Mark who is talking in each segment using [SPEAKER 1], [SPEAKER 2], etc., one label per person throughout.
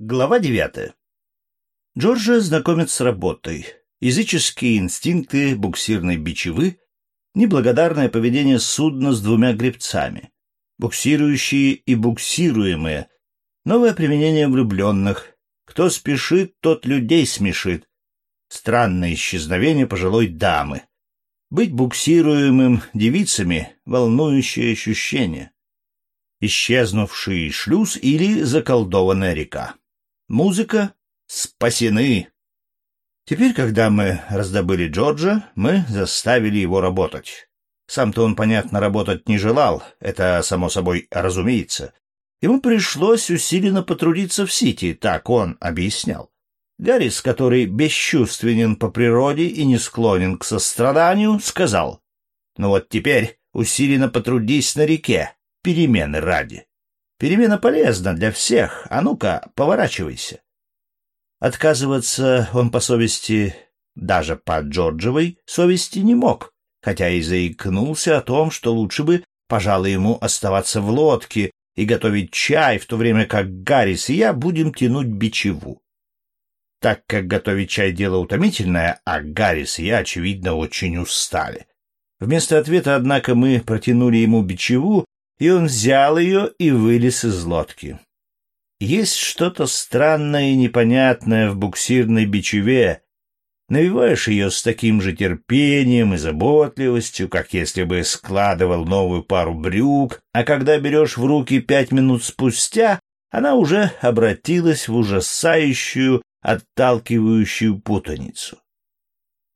[SPEAKER 1] Глава девятая. Джорджа знакомит с работой. Языческие инстинкты буксирной бичевы, неблагодарное поведение судна с двумя гребцами, буксирующие и буксируемые, новое применение влюбленных, кто спешит, тот людей смешит, странное исчезновение пожилой дамы, быть буксируемым девицами — волнующее ощущение, исчезнувший шлюз или заколдованная река. Музыка спасены. Теперь, когда мы раздобыли Джорджа, мы заставили его работать. Сам-то он, понятно, работать не желал, это, само собой, разумеется. Ему пришлось усиленно потрудиться в Сити, так он объяснял. Гаррис, который бесчувственен по природе и не склонен к состраданию, сказал, «Ну вот теперь усиленно потрудись на реке, перемены ради». Перемена полезна для всех, а ну-ка, поворачивайся. Отказываться он по совести, даже по Джорджевой совести не мог, хотя и заикнулся о том, что лучше бы, пожалуй, ему оставаться в лодке и готовить чай, в то время как Гаррис и я будем тянуть бичеву. Так как готовить чай — дело утомительное, а Гаррис и я, очевидно, очень устали. Вместо ответа, однако, мы протянули ему бичеву, и он взял ее и вылез из лодки. Есть что-то странное и непонятное в буксирной бичеве. Навиваешь ее с таким же терпением и заботливостью, как если бы складывал новую пару брюк, а когда берешь в руки пять минут спустя, она уже обратилась в ужасающую, отталкивающую путаницу.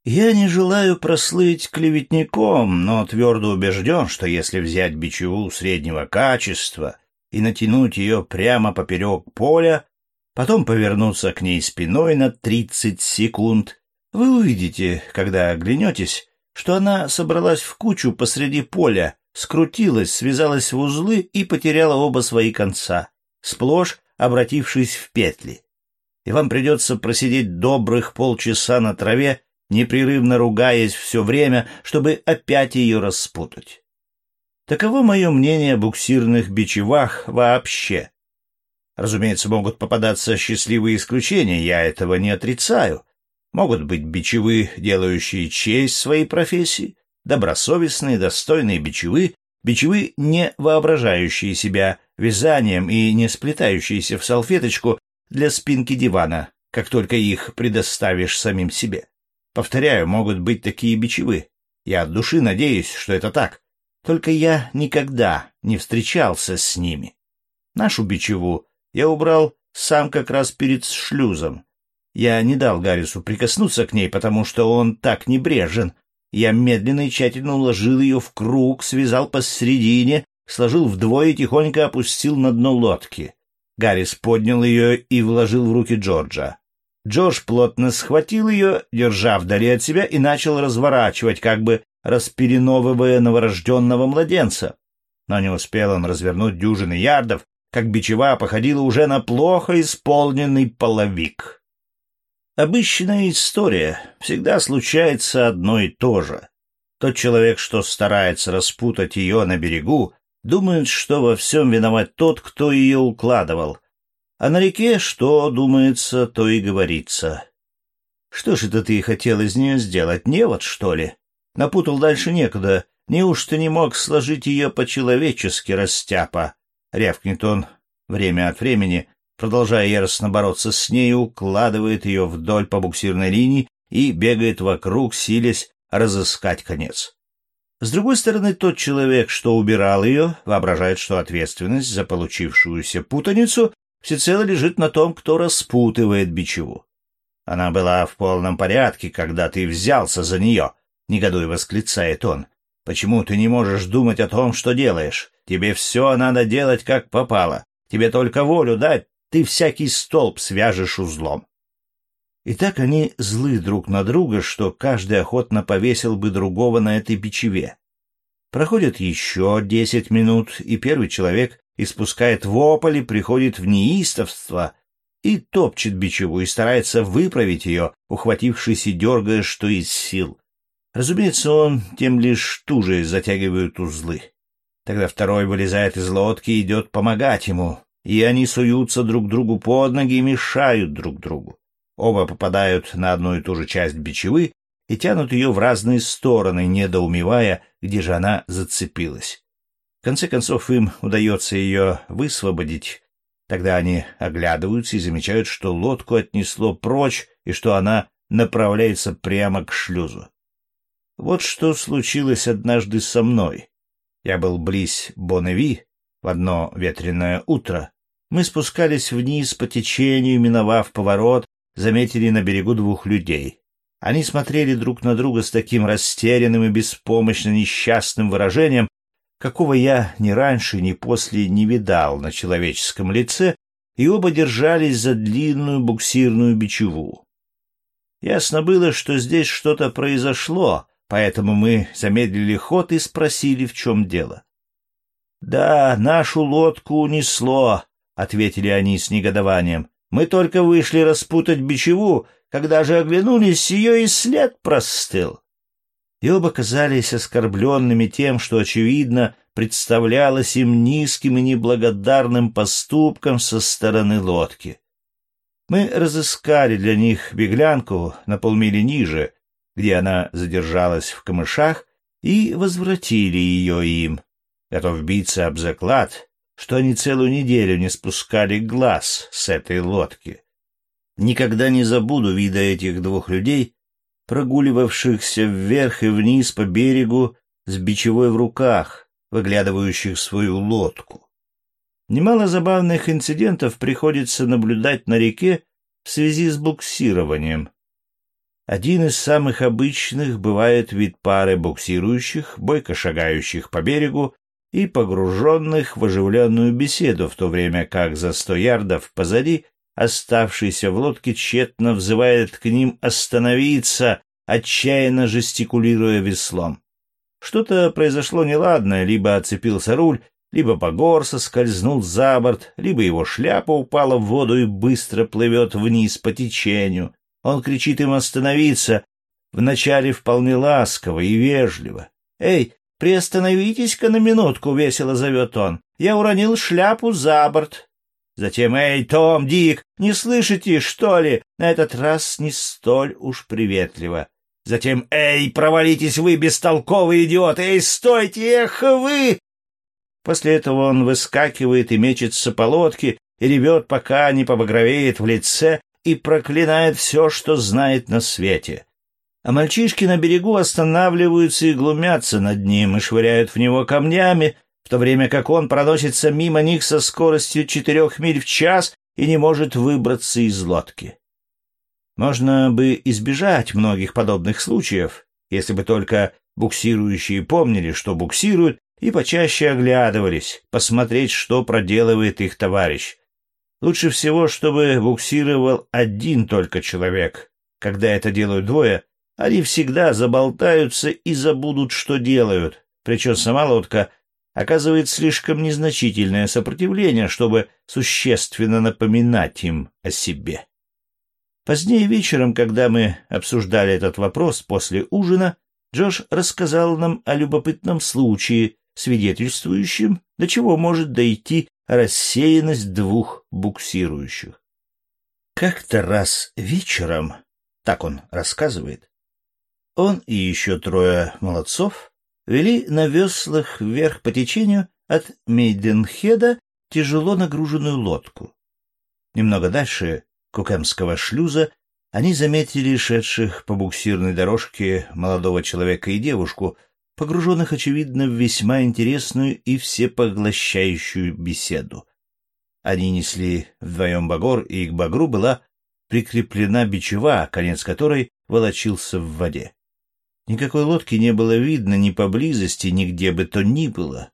[SPEAKER 1] Я не желаю прослыть клеветником, но твердо убежден, что если взять бичеву среднего качества и натянуть ее прямо поперек поля, потом повернуться к ней спиной на тридцать секунд, вы увидите, когда оглянетесь, что она собралась в кучу посреди поля, скрутилась, связалась в узлы и потеряла оба свои конца, сплошь обратившись в петли. И вам придется просидеть добрых полчаса на траве, непрерывно ругаясь все время, чтобы опять ее распутать. Таково мое мнение о буксирных бичевах вообще. Разумеется, могут попадаться счастливые исключения, я этого не отрицаю. Могут быть бичевы, делающие честь своей профессии, добросовестные, достойные бичевы, бичевы, не воображающие себя вязанием и не сплетающиеся в салфеточку для спинки дивана, как только их предоставишь самим себе. Повторяю, могут быть такие бичевы. Я от души надеюсь, что это так. Только я никогда не встречался с ними. Нашу бичеву я убрал сам как раз перед шлюзом. Я не дал Гаррису прикоснуться к ней, потому что он так небрежен. Я медленно и тщательно уложил ее в круг, связал посередине, сложил вдвое и тихонько опустил на дно лодки. Гаррис поднял ее и вложил в руки Джорджа. Джордж плотно схватил ее, держа вдали от себя, и начал разворачивать, как бы распереновывая новорожденного младенца. Но не успел он развернуть дюжины ярдов, как бичева походила уже на плохо исполненный половик. Обычная история. Всегда случается одно и то же. Тот человек, что старается распутать ее на берегу, думает, что во всем виноват тот, кто ее укладывал, а на реке что думается, то и говорится. Что ж это ты хотел из нее сделать, невод, что ли? Напутал дальше некуда. Неужто не мог сложить ее по-человечески, растяпа? Рявкнет он время от времени, продолжая яростно бороться с нею, укладывает ее вдоль по буксирной линии и бегает вокруг, силясь разыскать конец. С другой стороны, тот человек, что убирал ее, воображает, что ответственность за получившуюся путаницу всецело лежит на том, кто распутывает бичеву. Она была в полном порядке, когда ты взялся за нее, — негодуй восклицает он. Почему ты не можешь думать о том, что делаешь? Тебе все надо делать, как попало. Тебе только волю дать, ты всякий столб свяжешь узлом. И так они злы друг на друга, что каждый охотно повесил бы другого на этой бичеве. Проходит еще десять минут, и первый человек испускает вопль и приходит в неистовство и топчет бичеву и старается выправить ее, ухватившись и дергая, что из сил. Разумеется, он тем лишь туже затягивает узлы. Тогда второй вылезает из лодки и идет помогать ему. и они суются друг другу под ноги и мешают друг другу. Оба попадают на одну и ту же часть бичевы и тянут ее в разные стороны, недоумевая, где же она зацепилась. В конце концов им удается ее высвободить. Тогда они оглядываются и замечают, что лодку отнесло прочь и что она направляется прямо к шлюзу. Вот что случилось однажды со мной. Я был близ Бонневи в одно ветреное утро. Мы спускались вниз по течению, миновав поворот, заметили на берегу двух людей. Они смотрели друг на друга с таким растерянным и беспомощно несчастным выражением, какого я ни раньше, ни после не видал на человеческом лице, и оба держались за длинную буксирную бичеву. Ясно было, что здесь что-то произошло, поэтому мы замедлили ход и спросили, в чем дело. «Да, нашу лодку унесло», — ответили они с негодованием. «Мы только вышли распутать бичеву, когда же оглянулись, ее и след простыл». И оба казались оскорбленными тем, что, очевидно, представлялось им низким и неблагодарным поступком со стороны лодки. Мы разыскали для них беглянку на полмили ниже, где она задержалась в камышах, и возвратили ее им, готов биться об заклад, что они целую неделю не спускали глаз с этой лодки. Никогда не забуду вида этих двух людей, прогуливавшихся вверх и вниз по берегу с бичевой в руках, выглядывающих свою лодку. Немало забавных инцидентов приходится наблюдать на реке в связи с буксированием. Один из самых обычных бывает вид пары буксирующих, бойко шагающих по берегу и погруженных в оживленную беседу, в то время как за сто ярдов позади оставшийся в лодке тщетно взывает к ним остановиться, отчаянно жестикулируя веслом. Что-то произошло неладное, либо оцепился руль, либо Багор соскользнул за борт, либо его шляпа упала в воду и быстро плывет вниз по течению. Он кричит им остановиться, вначале вполне ласково и вежливо. «Эй, приостановитесь-ка на минутку!» — весело зовет он. «Я уронил шляпу за борт». Затем «Эй, Том, Дик, не слышите, что ли?» На этот раз не столь уж приветливо. Затем «Эй, провалитесь вы, бестолковые идиоты! Эй, стойте! Эх, вы!» После этого он выскакивает и мечется по лодке и ревет, пока не побагровеет в лице и проклинает все, что знает на свете. А мальчишки на берегу останавливаются и глумятся над ним и швыряют в него камнями, в то время как он проносится мимо них со скоростью четырех миль в час и не может выбраться из лодки. Можно бы избежать многих подобных случаев, если бы только буксирующие помнили, что буксируют, и почаще оглядывались, посмотреть, что проделывает их товарищ. Лучше всего, чтобы буксировал один только человек. Когда это делают двое, они всегда заболтаются и забудут, что делают, причем сама лодка оказывает слишком незначительное сопротивление, чтобы существенно напоминать им о себе. Позднее вечером, когда мы обсуждали этот вопрос после ужина, Джош рассказал нам о любопытном случае, свидетельствующем, до чего может дойти рассеянность двух буксирующих. Как-то раз вечером, так он рассказывает, он и еще трое молодцов вели на веслах вверх по течению от Мейденхеда тяжело нагруженную лодку. Немного дальше Кукемского шлюза, они заметили шедших по буксирной дорожке молодого человека и девушку, погруженных, очевидно, в весьма интересную и всепоглощающую беседу. Они несли вдвоем багор, и к багру была прикреплена бичева, конец которой волочился в воде. Никакой лодки не было видно ни поблизости, ни где бы то ни было.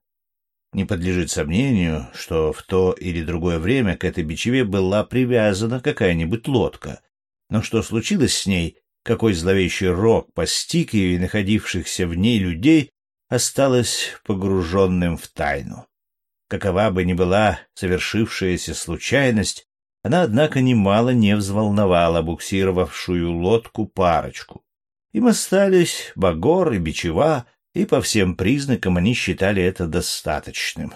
[SPEAKER 1] Не подлежит сомнению, что в то или другое время к этой бичеве была привязана какая-нибудь лодка. Но что случилось с ней, какой зловещий рок постиг ее и находившихся в ней людей, осталось погруженным в тайну. Какова бы ни была совершившаяся случайность, она, однако, немало не взволновала буксировавшую лодку парочку. Им остались Багор и Бичева, и по всем признакам они считали это достаточным.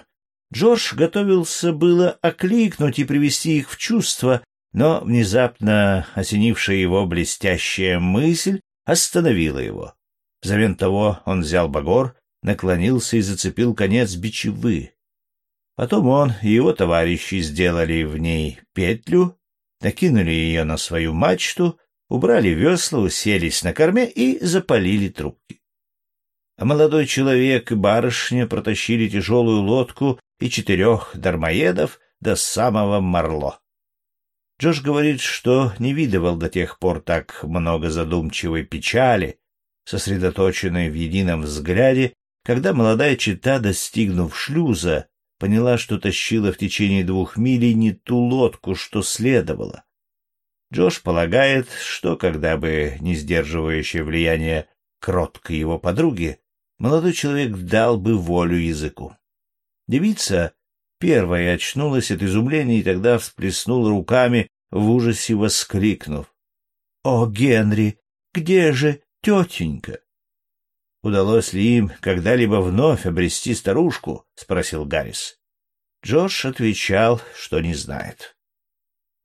[SPEAKER 1] Джордж готовился было окликнуть и привести их в чувство, но внезапно осенившая его блестящая мысль остановила его. Взамен того он взял багор, наклонился и зацепил конец бичевы. Потом он и его товарищи сделали в ней петлю, накинули ее на свою мачту, убрали весла, уселись на корме и запалили трубки. А молодой человек и барышня протащили тяжелую лодку и четырех дармоедов до самого Марло. Джош говорит, что не видывал до тех пор так много задумчивой печали, сосредоточенной в едином взгляде, когда молодая чита, достигнув шлюза, поняла, что тащила в течение двух миль не ту лодку, что следовало. Джош полагает, что, когда бы не сдерживающее влияние кроткой его подруги, молодой человек дал бы волю языку. Девица первая очнулась от изумления и тогда всплеснула руками, в ужасе воскликнув. — О, Генри, где же тетенька? — Удалось ли им когда-либо вновь обрести старушку? — спросил Гаррис. Джордж отвечал, что не знает.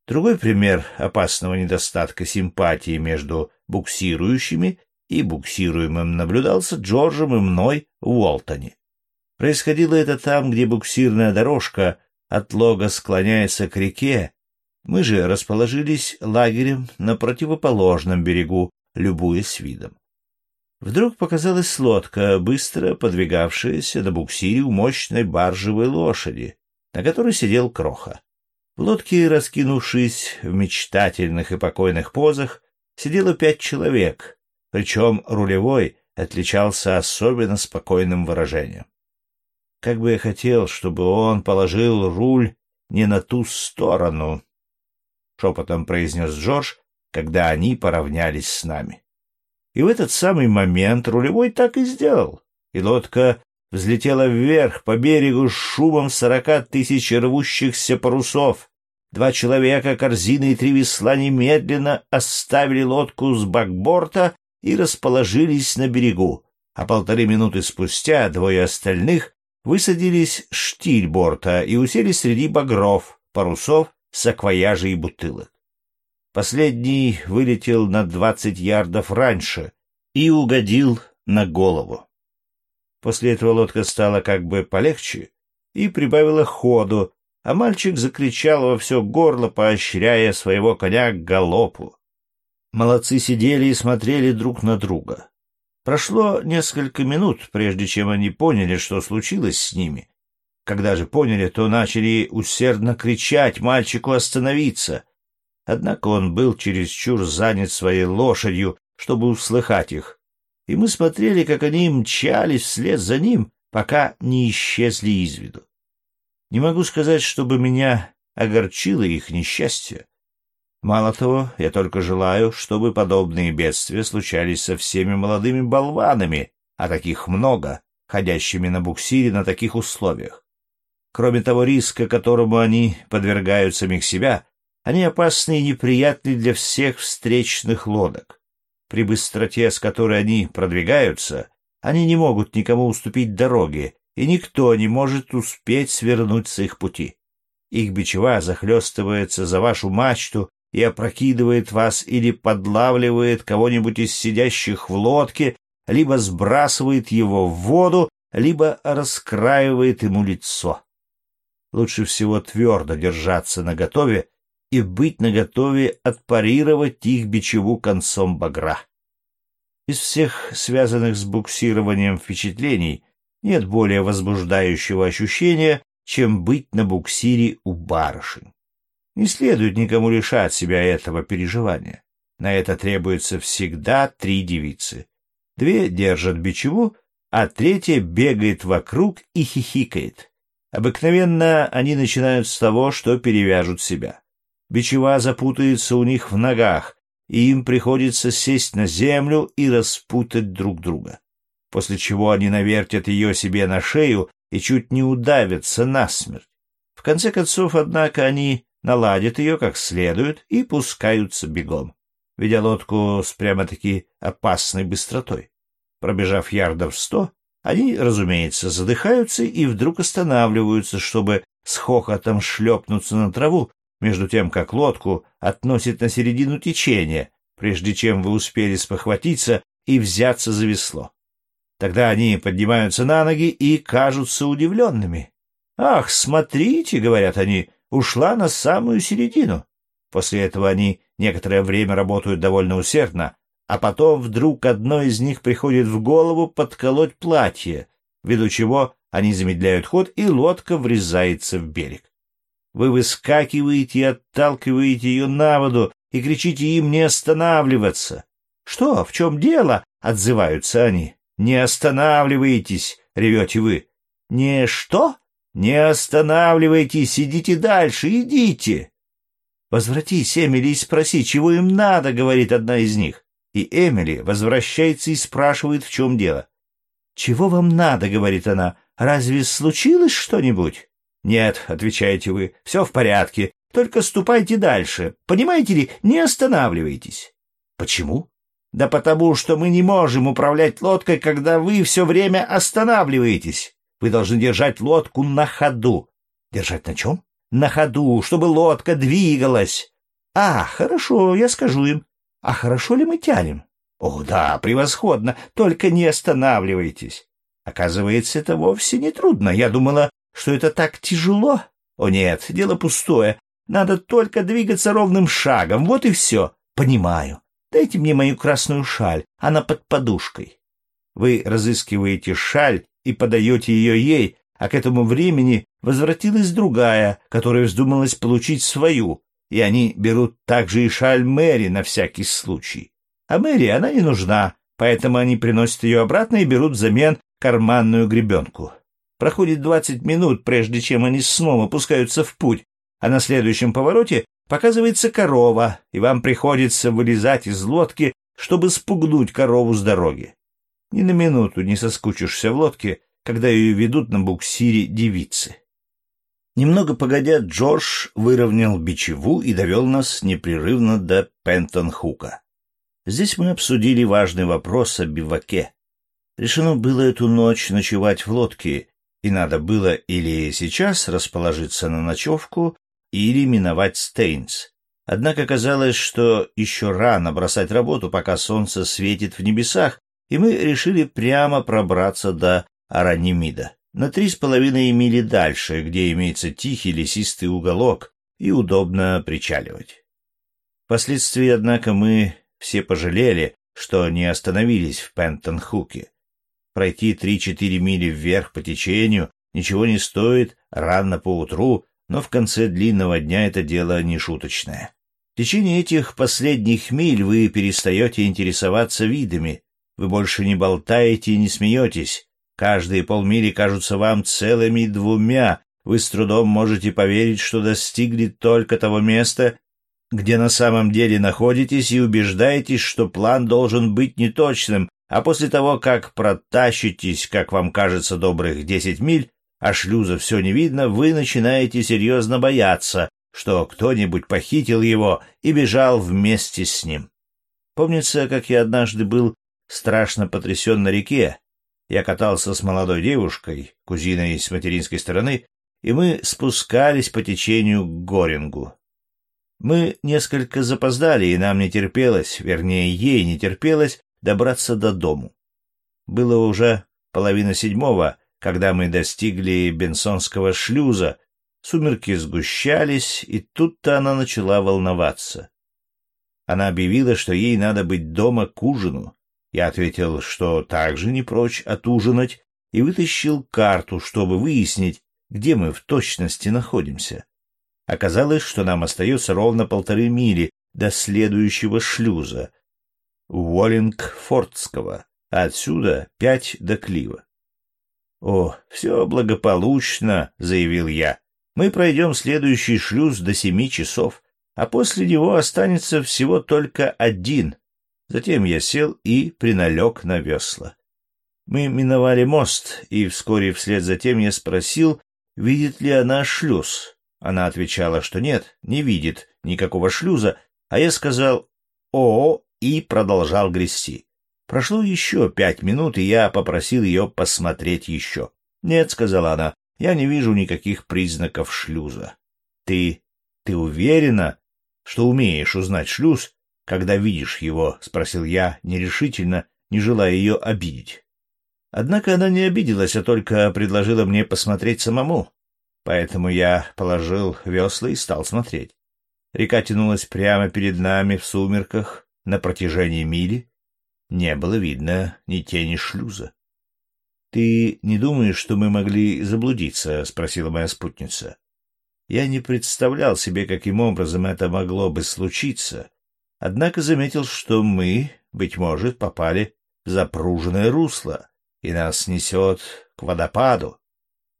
[SPEAKER 1] Другой пример опасного недостатка симпатии между буксирующими и буксируемым наблюдался Джорджем и мной в Уолтоне. Происходило это там, где буксирная дорожка от лога склоняется к реке, мы же расположились лагерем на противоположном берегу, любуясь видом. Вдруг показалась лодка, быстро подвигавшаяся на буксире у мощной баржевой лошади, на которой сидел Кроха. В лодке, раскинувшись в мечтательных и покойных позах, сидело пять человек, причем рулевой отличался особенно спокойным выражением. Как бы я хотел, чтобы он положил руль не на ту сторону, — шепотом произнес Джордж, когда они поравнялись с нами. И в этот самый момент рулевой так и сделал, и лодка взлетела вверх по берегу с шумом сорока тысяч рвущихся парусов. Два человека, корзины и три весла немедленно оставили лодку с бакборта и расположились на берегу, а полторы минуты спустя двое остальных высадились штиль борта и уселись среди багров, парусов саквояжей и бутылок. Последний вылетел на двадцать ярдов раньше и угодил на голову. После этого лодка стала как бы полегче и прибавила ходу, а мальчик закричал во все горло, поощряя своего коня к галопу. Молодцы сидели и смотрели друг на друга. Прошло несколько минут, прежде чем они поняли, что случилось с ними, когда же поняли, то начали усердно кричать мальчику остановиться. Однако он был чересчур занят своей лошадью, чтобы услыхать их. И мы смотрели, как они мчались вслед за ним, пока не исчезли из виду. Не могу сказать, чтобы меня огорчило их несчастье. Мало того, я только желаю, чтобы подобные бедствия случались со всеми молодыми болванами, а таких много, ходящими на буксире на таких условиях. Кроме того риска, которому они подвергают самих себя, они опасны и неприятны для всех встречных лодок. При быстроте, с которой они продвигаются, они не могут никому уступить дороги, и никто не может успеть свернуть с их пути. Их бичева захлестывается за вашу мачту и опрокидывает вас или подлавливает кого-нибудь из сидящих в лодке, либо сбрасывает его в воду, либо раскраивает ему лицо лучше всего твердо держаться наготове и быть наготове отпарировать их бичеву концом багра. Из всех связанных с буксированием впечатлений нет более возбуждающего ощущения, чем быть на буксире у барышень. Не следует никому лишать себя этого переживания. На это требуется всегда три девицы. Две держат бичеву, а третья бегает вокруг и хихикает. Обыкновенно они начинают с того, что перевяжут себя. Бичева запутается у них в ногах, и им приходится сесть на землю и распутать друг друга. После чего они навертят ее себе на шею и чуть не удавятся насмерть. В конце концов, однако, они наладят ее как следует и пускаются бегом, ведя лодку с прямо-таки опасной быстротой. Пробежав ярдов сто, Они, разумеется, задыхаются и вдруг останавливаются, чтобы с хохотом шлепнуться на траву, между тем, как лодку относит на середину течения, прежде чем вы успели спохватиться и взяться за весло. Тогда они поднимаются на ноги и кажутся удивленными. «Ах, смотрите!» — говорят они, — ушла на самую середину. После этого они некоторое время работают довольно усердно, а потом вдруг одной из них приходит в голову подколоть платье, ввиду чего они замедляют ход, и лодка врезается в берег. Вы выскакиваете и отталкиваете ее на воду и кричите им не останавливаться. «Что? В чем дело?» — отзываются они. «Не останавливайтесь!» — ревете вы. «Не что?» «Не останавливайтесь, идите дальше, идите!» «Возвратись, Эмили, и спроси, чего им надо», — говорит одна из них. И Эмили возвращается и спрашивает, в чем дело. «Чего вам надо?» — говорит она. «Разве случилось что-нибудь?» «Нет», — отвечаете вы, — «все в порядке. Только ступайте дальше. Понимаете ли, не останавливайтесь». «Почему?» «Да потому, что мы не можем управлять лодкой, когда вы все время останавливаетесь. Вы должны держать лодку на ходу». «Держать на чем?» «На ходу, чтобы лодка двигалась». «А, хорошо, я скажу им. А хорошо ли мы тянем? О, да, превосходно, только не останавливайтесь. Оказывается, это вовсе не трудно. Я думала, что это так тяжело. О нет, дело пустое. Надо только двигаться ровным шагом, вот и все. Понимаю. Дайте мне мою красную шаль, она под подушкой. Вы разыскиваете шаль и подаете ее ей, а к этому времени возвратилась другая, которая вздумалась получить свою, и они берут также и шаль Мэри на всякий случай. А Мэри она не нужна, поэтому они приносят ее обратно и берут взамен карманную гребенку. Проходит двадцать минут, прежде чем они снова пускаются в путь, а на следующем повороте показывается корова, и вам приходится вылезать из лодки, чтобы спугнуть корову с дороги. Ни на минуту не соскучишься в лодке, когда ее ведут на буксире девицы. Немного погодя, Джордж выровнял бичеву и довел нас непрерывно до Пентон-Хука. Здесь мы обсудили важный вопрос о биваке. Решено было эту ночь ночевать в лодке, и надо было или сейчас расположиться на ночевку, или миновать Стейнс. Однако казалось, что еще рано бросать работу, пока солнце светит в небесах, и мы решили прямо пробраться до Аранимида на три с половиной мили дальше, где имеется тихий лесистый уголок и удобно причаливать. Впоследствии, однако, мы все пожалели, что не остановились в Пентон-Хуке. Пройти три-четыре мили вверх по течению ничего не стоит рано поутру, но в конце длинного дня это дело не шуточное. В течение этих последних миль вы перестаете интересоваться видами, вы больше не болтаете и не смеетесь, Каждые полмили кажутся вам целыми двумя. Вы с трудом можете поверить, что достигли только того места, где на самом деле находитесь, и убеждаетесь, что план должен быть неточным, а после того, как протащитесь, как вам кажется, добрых десять миль, а шлюза все не видно, вы начинаете серьезно бояться, что кто-нибудь похитил его и бежал вместе с ним. Помнится, как я однажды был страшно потрясен на реке, я катался с молодой девушкой, кузиной с материнской стороны, и мы спускались по течению к Горингу. Мы несколько запоздали, и нам не терпелось, вернее, ей не терпелось, добраться до дому. Было уже половина седьмого, когда мы достигли Бенсонского шлюза, сумерки сгущались, и тут-то она начала волноваться. Она объявила, что ей надо быть дома к ужину, я ответил, что также не прочь отужинать, и вытащил карту, чтобы выяснить, где мы в точности находимся. Оказалось, что нам остается ровно полторы мили до следующего шлюза — Уоллингфордского, отсюда пять до Клива. «О, все благополучно», — заявил я. «Мы пройдем следующий шлюз до семи часов, а после него останется всего только один, Затем я сел и приналег на весла. Мы миновали мост, и вскоре вслед за тем я спросил, видит ли она шлюз. Она отвечала, что нет, не видит никакого шлюза, а я сказал «О» и продолжал грести. Прошло еще пять минут, и я попросил ее посмотреть еще. «Нет», — сказала она, — «я не вижу никаких признаков шлюза». «Ты... ты уверена, что умеешь узнать шлюз, когда видишь его?» — спросил я нерешительно, не желая ее обидеть. Однако она не обиделась, а только предложила мне посмотреть самому. Поэтому я положил весла и стал смотреть. Река тянулась прямо перед нами в сумерках на протяжении мили, не было видно ни тени шлюза. — Ты не думаешь, что мы могли заблудиться? — спросила моя спутница. Я не представлял себе, каким образом это могло бы случиться, однако заметил, что мы, быть может, попали в запруженное русло, и нас несет к водопаду.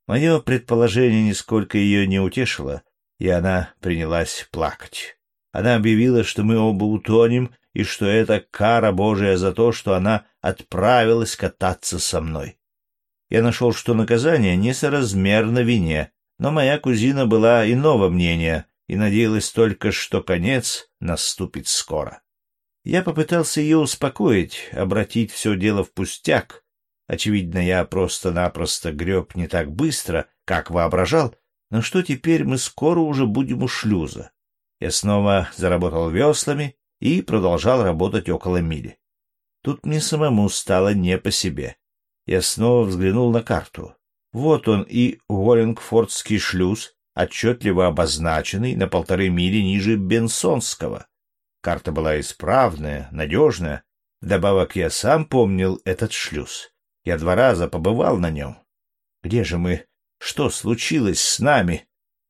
[SPEAKER 1] Мое предположение нисколько ее не утешило, и она принялась плакать. Она объявила, что мы оба утонем, и что это кара Божия за то, что она отправилась кататься со мной. Я нашел, что наказание несоразмерно вине, но моя кузина была иного мнения и надеялась только, что конец наступит скоро. Я попытался ее успокоить, обратить все дело в пустяк. Очевидно, я просто-напросто греб не так быстро, как воображал, но что теперь мы скоро уже будем у шлюза. Я снова заработал веслами, и продолжал работать около мили. Тут мне самому стало не по себе. Я снова взглянул на карту. Вот он и Уоллингфордский шлюз, отчетливо обозначенный на полторы мили ниже Бенсонского. Карта была исправная, надежная. Вдобавок я сам помнил этот шлюз. Я два раза побывал на нем. Где же мы? Что случилось с нами?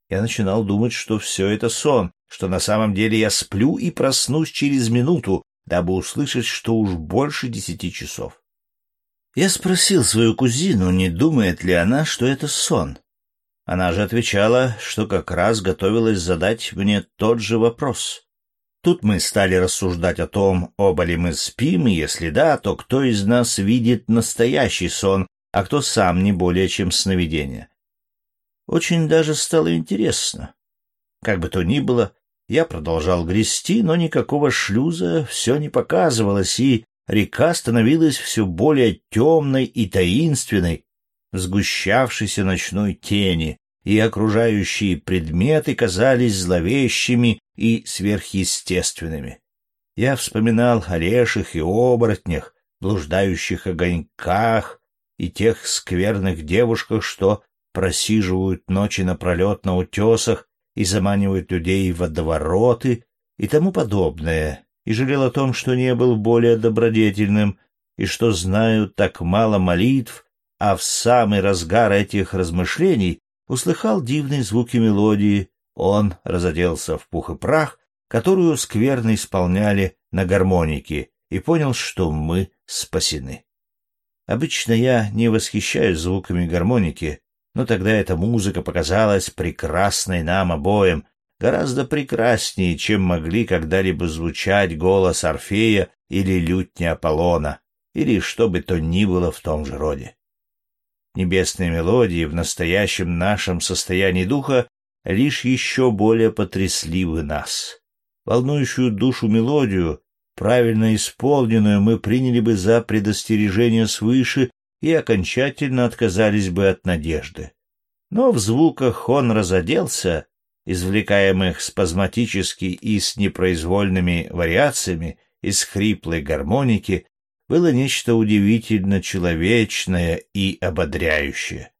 [SPEAKER 1] Я начинал думать, что все это сон, что на самом деле я сплю и проснусь через минуту, дабы услышать, что уж больше десяти часов. Я спросил свою кузину, не думает ли она, что это сон. Она же отвечала, что как раз готовилась задать мне тот же вопрос. Тут мы стали рассуждать о том, оба ли мы спим, и если да, то кто из нас видит настоящий сон, а кто сам не более чем сновидение. Очень даже стало интересно. Как бы то ни было, я продолжал грести, но никакого шлюза все не показывалось, и река становилась все более темной и таинственной, сгущавшейся ночной тени, и окружающие предметы казались зловещими и сверхъестественными. Я вспоминал о леших и оборотнях, блуждающих огоньках и тех скверных девушках, что просиживают ночи напролет на утесах и заманивают людей в водовороты и тому подобное, и жалел о том, что не был более добродетельным, и что знаю так мало молитв, а в самый разгар этих размышлений услыхал дивные звуки мелодии, он разоделся в пух и прах, которую скверно исполняли на гармонике, и понял, что мы спасены. Обычно я не восхищаюсь звуками гармоники, но тогда эта музыка показалась прекрасной нам обоим, гораздо прекраснее, чем могли когда-либо звучать голос Орфея или лютня Аполлона, или что бы то ни было в том же роде. Небесные мелодии в настоящем нашем состоянии духа лишь еще более потрясли нас. Волнующую душу мелодию, правильно исполненную, мы приняли бы за предостережение свыше и окончательно отказались бы от надежды. Но в звуках он разоделся, извлекаемых спазматически и с непроизвольными вариациями из хриплой гармоники, было нечто удивительно человечное и ободряющее.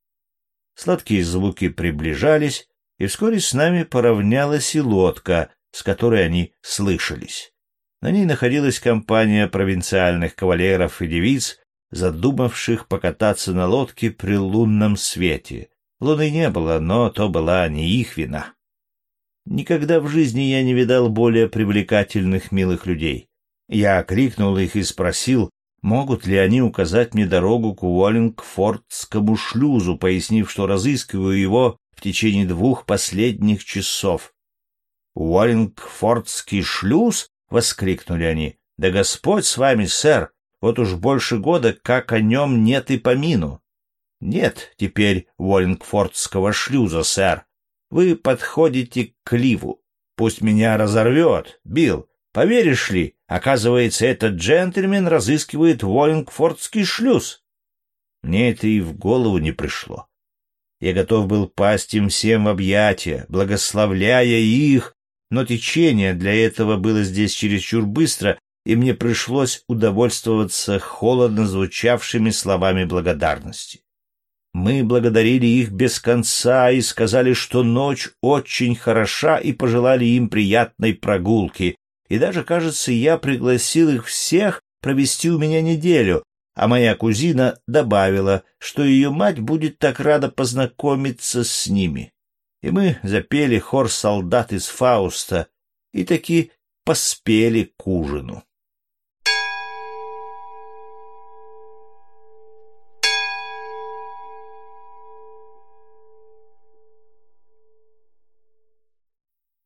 [SPEAKER 1] Сладкие звуки приближались, и вскоре с нами поравнялась и лодка, с которой они слышались. На ней находилась компания провинциальных кавалеров и девиц, задумавших покататься на лодке при лунном свете. Луны не было, но то была не их вина. Никогда в жизни я не видал более привлекательных милых людей. Я крикнул их и спросил, могут ли они указать мне дорогу к Уоллингфордскому шлюзу, пояснив, что разыскиваю его в течение двух последних часов. «Уоллингфордский шлюз?» — воскликнули они. «Да Господь с вами, сэр! Вот уж больше года, как о нем нет и помину. Нет теперь Уоллингфордского шлюза, сэр. Вы подходите к Ливу. Пусть меня разорвет, Билл. Поверишь ли, оказывается, этот джентльмен разыскивает Уоллингфордский шлюз. Мне это и в голову не пришло. Я готов был пасть им всем в объятия, благословляя их, но течение для этого было здесь чересчур быстро, и мне пришлось удовольствоваться холодно звучавшими словами благодарности. Мы благодарили их без конца и сказали, что ночь очень хороша, и пожелали им приятной прогулки. И даже, кажется, я пригласил их всех провести у меня неделю, а моя кузина добавила, что ее мать будет так рада познакомиться с ними. И мы запели хор солдат из Фауста и таки поспели к ужину.